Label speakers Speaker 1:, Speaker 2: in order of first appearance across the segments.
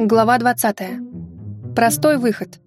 Speaker 1: Глава 20. Простой выход.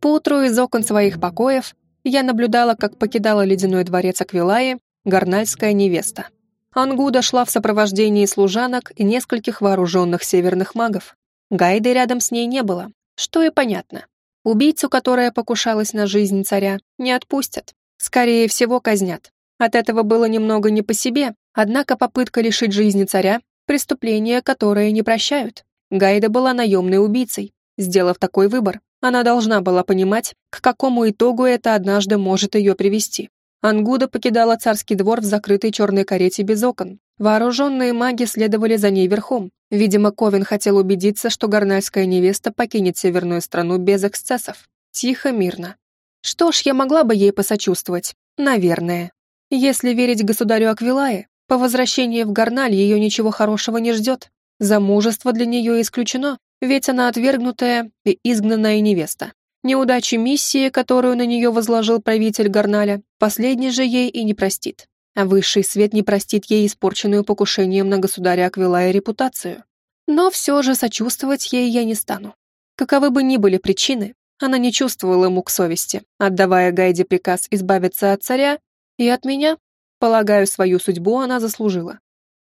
Speaker 1: Поутру из окон своих покоев я наблюдала, как покидала ледяной дворец Аквилаи горнальская невеста. Ангуда шла в сопровождении служанок и нескольких вооруженных северных магов. Гайды рядом с ней не было, что и понятно. Убийцу, которая покушалась на жизнь царя, не отпустят. Скорее всего, казнят. От этого было немного не по себе, однако попытка лишить жизни царя Преступления, которые не прощают. Гайда была наемной убийцей. Сделав такой выбор, она должна была понимать, к какому итогу это однажды может ее привести. Ангуда покидала царский двор в закрытой черной карете без окон. Вооруженные маги следовали за ней верхом. Видимо, Ковен хотел убедиться, что горнальская невеста покинет северную страну без эксцессов. Тихо, мирно. Что ж, я могла бы ей посочувствовать. Наверное. Если верить государю Аквилае, по возвращении в Гарналь ее ничего хорошего не ждет. Замужество для нее исключено, ведь она отвергнутая и изгнанная невеста. Неудачи миссии, которую на нее возложил правитель Гарналя, последний же ей и не простит. А высший свет не простит ей испорченную покушением на государя Аквилая репутацию. Но все же сочувствовать ей я не стану. Каковы бы ни были причины, она не чувствовала мук совести, отдавая Гайде приказ избавиться от царя и от меня. Полагаю, свою судьбу она заслужила.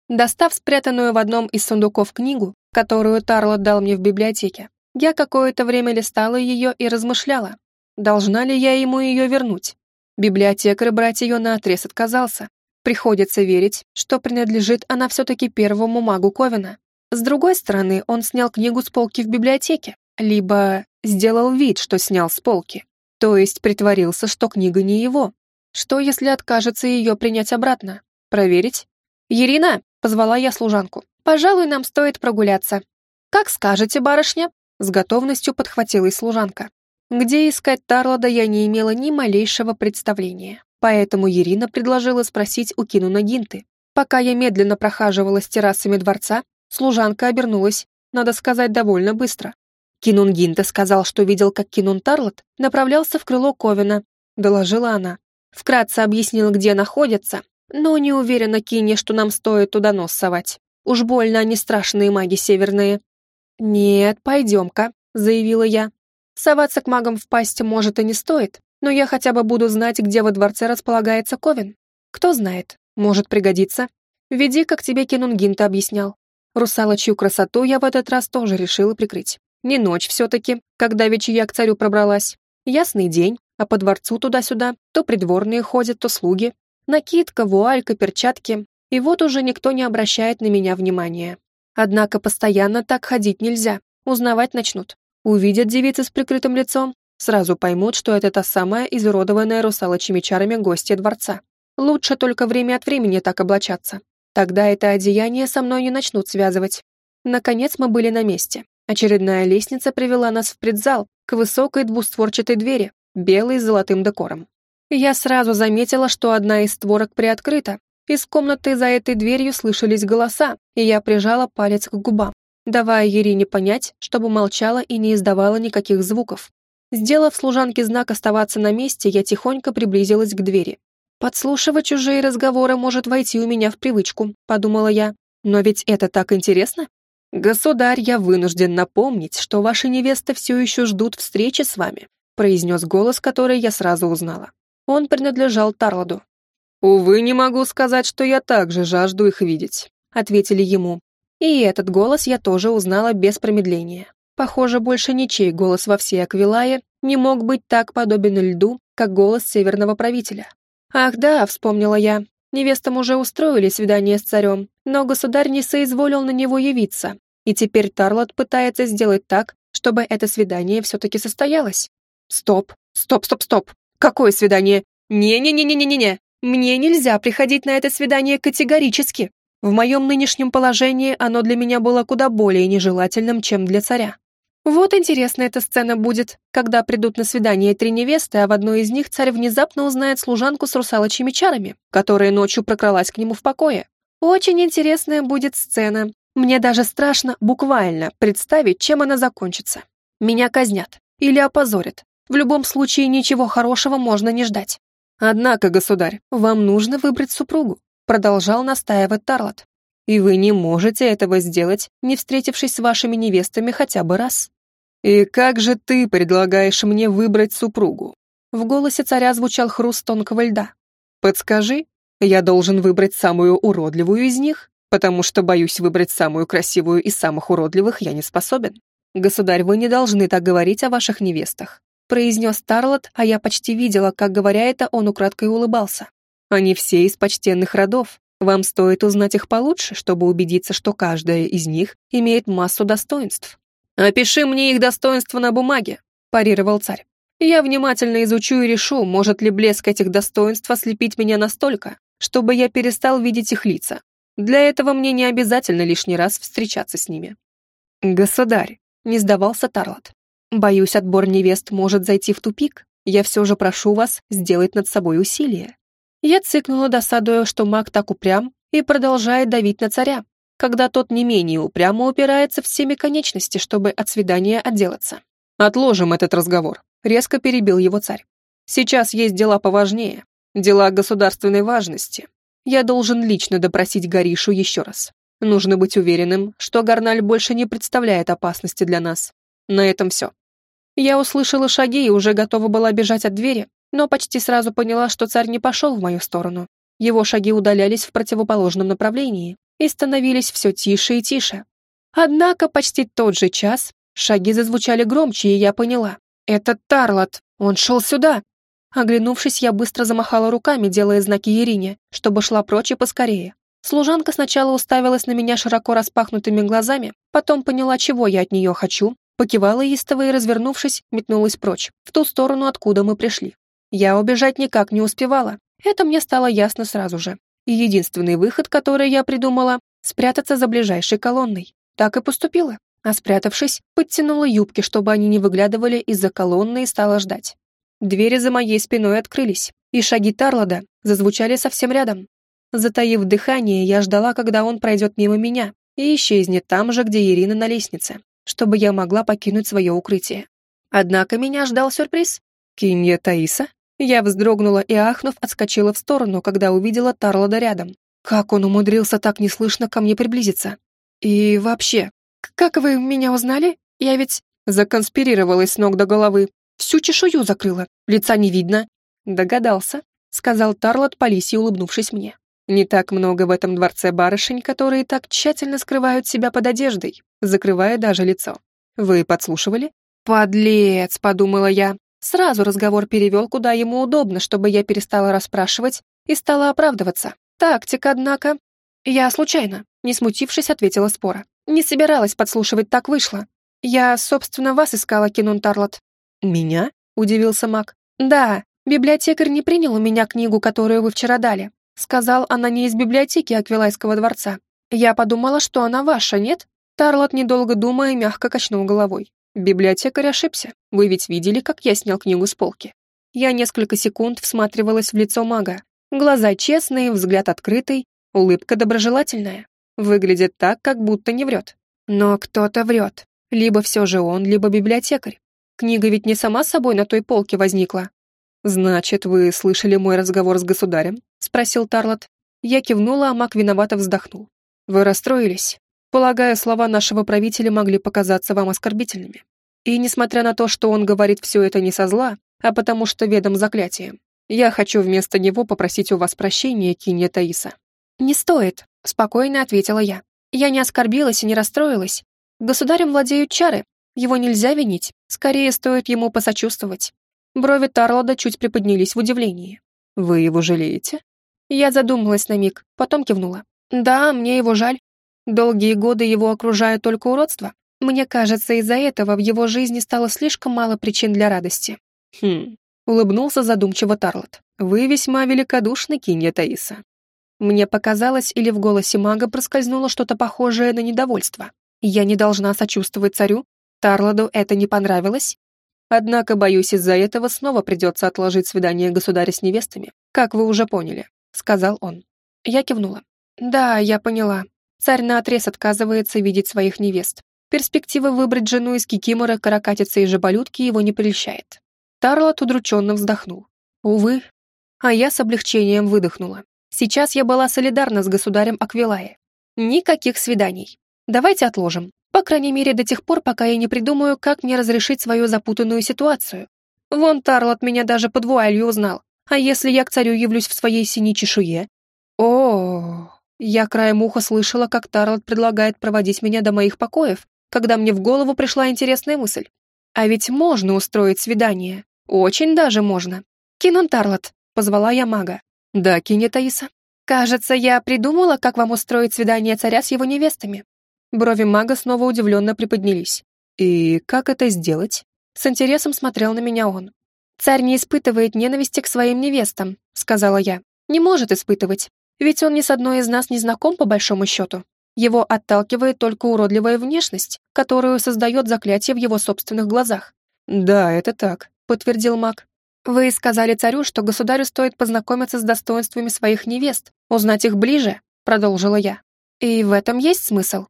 Speaker 1: Достав спрятанную в одном из сундуков книгу, которую Тарлот дал мне в библиотеке, я какое-то время листала ее и размышляла, должна ли я ему ее вернуть. Библиотекарь брать ее наотрез отказался. Приходится верить, что принадлежит она все-таки первому магу Ковина. С другой стороны, он снял книгу с полки в библиотеке, либо сделал вид, что снял с полки, то есть притворился, что книга не его, что, если откажется ее принять обратно? Проверить? «Ирина!» — позвала я служанку. «Пожалуй, нам стоит прогуляться». «Как скажете, барышня?» — с готовностью подхватила и служанка. Где искать Тарлода я не имела ни малейшего представления, поэтому Ирина предложила спросить у Кинуна Гинты. Пока я медленно прохаживалась террасами дворца, служанка обернулась, надо сказать, довольно быстро. Кинун Гинта сказал, что видел, как Кинун Тарлот направлялся в крыло Ковина, доложила она. Вкратце объяснил, где находятся, но не уверена Кине, что нам стоит туда нос совать. Уж больно они страшные маги северные. «Нет, пойдем-ка», — заявила я. «Соваться к магам в пасть, может, и не стоит, но я хотя бы буду знать, где во дворце располагается Ковен. Кто знает, может пригодиться. Веди, как тебе Кинунгинта объяснял. Русалочью красоту я в этот раз тоже решила прикрыть. Не ночь все-таки, когда вече я к царю пробралась. Ясный день, а по дворцу туда-сюда то придворные ходят, то слуги. Накидка, вуалька, перчатки. И вот уже никто не обращает на меня внимания. Однако постоянно так ходить нельзя. Узнавать начнут. Увидят девицы с прикрытым лицом, сразу поймут, что это та самая изуродованная русалочьими чарами гостья дворца. Лучше только время от времени так облачаться. Тогда это одеяние со мной не начнут связывать. Наконец мы были на месте. Очередная лестница привела нас в предзал, к высокой двустворчатой двери, белый с золотым декором. Я сразу заметила, что одна из створок приоткрыта. Из комнаты за этой дверью слышались голоса, и я прижала палец к губам, давая Ирине понять, чтобы молчала и не издавала никаких звуков. Сделав служанке знак оставаться на месте, я тихонько приблизилась к двери. «Подслушивать чужие разговоры может войти у меня в привычку», — подумала я. «Но ведь это так интересно!» «Государь, я вынужден напомнить, что ваши невесты все еще ждут встречи с вами произнес голос, который я сразу узнала. Он принадлежал Тарладу. «Увы, не могу сказать, что я также жажду их видеть», — ответили ему. И этот голос я тоже узнала без промедления. Похоже, больше ничей голос во всей Аквилае не мог быть так подобен льду, как голос северного правителя. «Ах да», — вспомнила я, невестам уже устроили свидание с царем, но государь не соизволил на него явиться, и теперь Тарлот пытается сделать так, чтобы это свидание все-таки состоялось. Стоп, стоп, стоп, стоп. Какое свидание? Не-не-не-не-не-не. Мне нельзя приходить на это свидание категорически. В моем нынешнем положении оно для меня было куда более нежелательным, чем для царя. Вот интересная эта сцена будет, когда придут на свидание три невесты, а в одной из них царь внезапно узнает служанку с русалочьими чарами, которая ночью прокралась к нему в покое. Очень интересная будет сцена. Мне даже страшно буквально представить, чем она закончится. Меня казнят или опозорят, в любом случае ничего хорошего можно не ждать. Однако, государь, вам нужно выбрать супругу, продолжал настаивать Тарлот. И вы не можете этого сделать, не встретившись с вашими невестами хотя бы раз. И как же ты предлагаешь мне выбрать супругу? В голосе царя звучал хруст тонкого льда. Подскажи, я должен выбрать самую уродливую из них, потому что боюсь выбрать самую красивую из самых уродливых я не способен. Государь, вы не должны так говорить о ваших невестах произнес Тарлот, а я почти видела, как, говоря это, он украдкой улыбался. Они все из почтенных родов. Вам стоит узнать их получше, чтобы убедиться, что каждая из них имеет массу достоинств. «Опиши мне их достоинства на бумаге», – парировал царь. «Я внимательно изучу и решу, может ли блеск этих достоинств ослепить меня настолько, чтобы я перестал видеть их лица. Для этого мне не обязательно лишний раз встречаться с ними». «Государь», — не сдавался Тарлот, Боюсь, отбор невест может зайти в тупик. Я все же прошу вас сделать над собой усилие. Я цыкнула, досадуя, что маг так упрям и продолжает давить на царя, когда тот не менее упрямо упирается всеми конечности, чтобы от свидания отделаться. «Отложим этот разговор», — резко перебил его царь. «Сейчас есть дела поважнее, дела государственной важности. Я должен лично допросить Горишу еще раз. Нужно быть уверенным, что Гарналь больше не представляет опасности для нас. На этом все. Я услышала шаги и уже готова была бежать от двери, но почти сразу поняла, что царь не пошел в мою сторону. Его шаги удалялись в противоположном направлении и становились все тише и тише. Однако почти тот же час шаги зазвучали громче, и я поняла. «Это Тарлот! Он шел сюда!» Оглянувшись, я быстро замахала руками, делая знаки Ирине, чтобы шла прочь и поскорее. Служанка сначала уставилась на меня широко распахнутыми глазами, потом поняла, чего я от нее хочу, Покивала истово и, развернувшись, метнулась прочь, в ту сторону, откуда мы пришли. Я убежать никак не успевала. Это мне стало ясно сразу же. И единственный выход, который я придумала, спрятаться за ближайшей колонной. Так и поступила. А спрятавшись, подтянула юбки, чтобы они не выглядывали из-за колонны и стала ждать. Двери за моей спиной открылись, и шаги Тарлода зазвучали совсем рядом. Затаив дыхание, я ждала, когда он пройдет мимо меня и исчезнет там же, где Ирина на лестнице чтобы я могла покинуть свое укрытие. Однако меня ждал сюрприз. Кинья Таиса? Я вздрогнула и, ахнув, отскочила в сторону, когда увидела Тарлода рядом. Как он умудрился так неслышно ко мне приблизиться? И вообще, как вы меня узнали? Я ведь законспирировалась с ног до головы. Всю чешую закрыла, лица не видно. Догадался, сказал Тарлот Полиси, улыбнувшись мне. Не так много в этом дворце барышень, которые так тщательно скрывают себя под одеждой, закрывая даже лицо. Вы подслушивали? Подлец, подумала я. Сразу разговор перевел, куда ему удобно, чтобы я перестала расспрашивать и стала оправдываться. Тактика, однако. Я случайно, не смутившись, ответила спора. Не собиралась подслушивать, так вышло. Я, собственно, вас искала, Кинун Тарлот. Меня? Удивился Мак. Да, библиотекарь не принял у меня книгу, которую вы вчера дали. Сказал, она не из библиотеки Аквилайского дворца. Я подумала, что она ваша, нет? Тарлот, недолго думая, мягко качнул головой. Библиотекарь ошибся. Вы ведь видели, как я снял книгу с полки. Я несколько секунд всматривалась в лицо мага. Глаза честные, взгляд открытый, улыбка доброжелательная. Выглядит так, как будто не врет. Но кто-то врет. Либо все же он, либо библиотекарь. Книга ведь не сама собой на той полке возникла. «Значит, вы слышали мой разговор с государем?» — спросил Тарлот. Я кивнула, а маг виновато вздохнул. «Вы расстроились? Полагаю, слова нашего правителя могли показаться вам оскорбительными. И несмотря на то, что он говорит все это не со зла, а потому что ведом заклятием, я хочу вместо него попросить у вас прощения, Кинья Таиса». «Не стоит», — спокойно ответила я. «Я не оскорбилась и не расстроилась. Государем владеют чары, его нельзя винить, скорее стоит ему посочувствовать. Брови Тарлода чуть приподнялись в удивлении. «Вы его жалеете?» Я задумалась на миг, потом кивнула. «Да, мне его жаль. Долгие годы его окружает только уродство. Мне кажется, из-за этого в его жизни стало слишком мало причин для радости». «Хм...» — улыбнулся задумчиво Тарлот. «Вы весьма великодушны, Кинья Таиса». Мне показалось, или в голосе мага проскользнуло что-то похожее на недовольство. Я не должна сочувствовать царю? Тарлоду это не понравилось? Однако, боюсь, из-за этого снова придется отложить свидание государя с невестами, как вы уже поняли», — сказал он. Я кивнула. «Да, я поняла. Царь наотрез отказывается видеть своих невест. Перспектива выбрать жену из кикимора, каракатицы и жаболютки его не прельщает». Тарлот удрученно вздохнул. «Увы». А я с облегчением выдохнула. Сейчас я была солидарна с государем Аквилае. Никаких свиданий. Давайте отложим. По крайней мере, до тех пор, пока я не придумаю, как мне разрешить свою запутанную ситуацию. Вон Тарлот меня даже под вуалью узнал. А если я к царю явлюсь в своей синей чешуе? О, я краем уха слышала, как Тарлот предлагает проводить меня до моих покоев, когда мне в голову пришла интересная мысль. А ведь можно устроить свидание. Очень даже можно. Кинон Тарлот, позвала я мага. Да, Кине Таиса. Кажется, я придумала, как вам устроить свидание царя с его невестами. Брови мага снова удивленно приподнялись. «И как это сделать?» С интересом смотрел на меня он. «Царь не испытывает ненависти к своим невестам», — сказала я. «Не может испытывать. Ведь он ни с одной из нас не знаком по большому счету. Его отталкивает только уродливая внешность, которую создает заклятие в его собственных глазах». «Да, это так», — подтвердил маг. «Вы сказали царю, что государю стоит познакомиться с достоинствами своих невест, узнать их ближе», — продолжила я. «И в этом есть смысл?»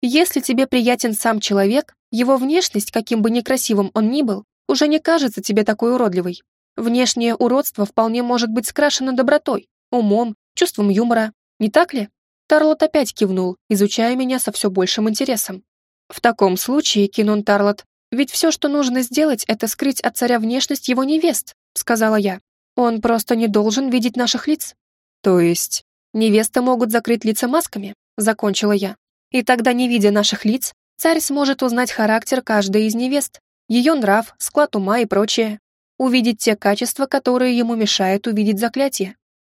Speaker 1: Если тебе приятен сам человек, его внешность, каким бы некрасивым он ни был, уже не кажется тебе такой уродливой. Внешнее уродство вполне может быть скрашено добротой, умом, чувством юмора. Не так ли? Тарлот опять кивнул, изучая меня со все большим интересом. В таком случае, Кинон Тарлот, ведь все, что нужно сделать, это скрыть от царя внешность его невест, сказала я. Он просто не должен видеть наших лиц. То есть, невесты могут закрыть лица масками, закончила я. И тогда, не видя наших лиц, царь сможет узнать характер каждой из невест, ее нрав, склад ума и прочее, увидеть те качества, которые ему мешают увидеть заклятие.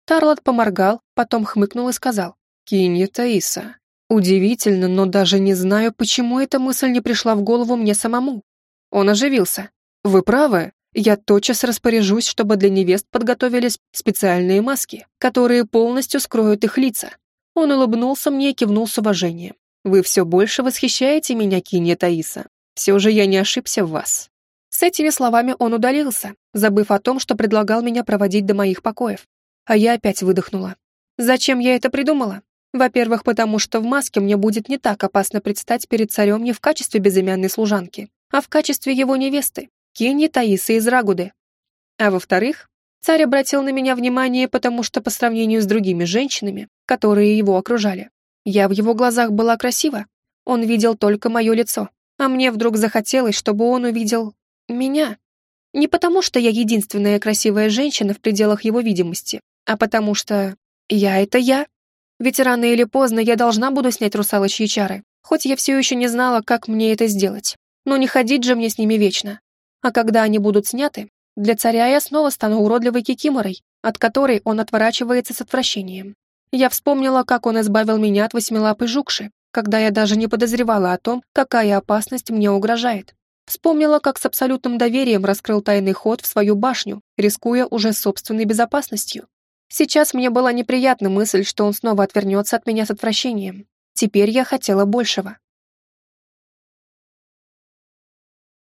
Speaker 1: Тарлот поморгал, потом хмыкнул и сказал, «Кинья Таиса, удивительно, но даже не знаю, почему эта мысль не пришла в голову мне самому». Он оживился. «Вы правы, я тотчас распоряжусь, чтобы для невест подготовились специальные маски, которые полностью скроют их лица. Он улыбнулся мне и кивнул с уважением. «Вы все больше восхищаете меня, Кинья Таиса. Все же я не ошибся в вас». С этими словами он удалился, забыв о том, что предлагал меня проводить до моих покоев. А я опять выдохнула. Зачем я это придумала? Во-первых, потому что в маске мне будет не так опасно предстать перед царем не в качестве безымянной служанки, а в качестве его невесты, Киньи Таисы из Рагуды. А во-вторых, царь обратил на меня внимание, потому что по сравнению с другими женщинами, которые его окружали. Я в его глазах была красива. Он видел только мое лицо. А мне вдруг захотелось, чтобы он увидел... меня. Не потому, что я единственная красивая женщина в пределах его видимости, а потому что... я — это я. Ведь рано или поздно я должна буду снять русалочьи чары, хоть я все еще не знала, как мне это сделать. Но не ходить же мне с ними вечно. А когда они будут сняты, для царя я снова стану уродливой кикиморой, от которой он отворачивается с отвращением. Я вспомнила, как он избавил меня от восьмилапой жукши, когда я даже не подозревала о том, какая опасность мне угрожает. Вспомнила, как с абсолютным доверием раскрыл тайный ход в свою башню, рискуя уже собственной безопасностью. Сейчас мне была неприятна мысль, что он снова отвернется от меня с отвращением. Теперь я хотела большего.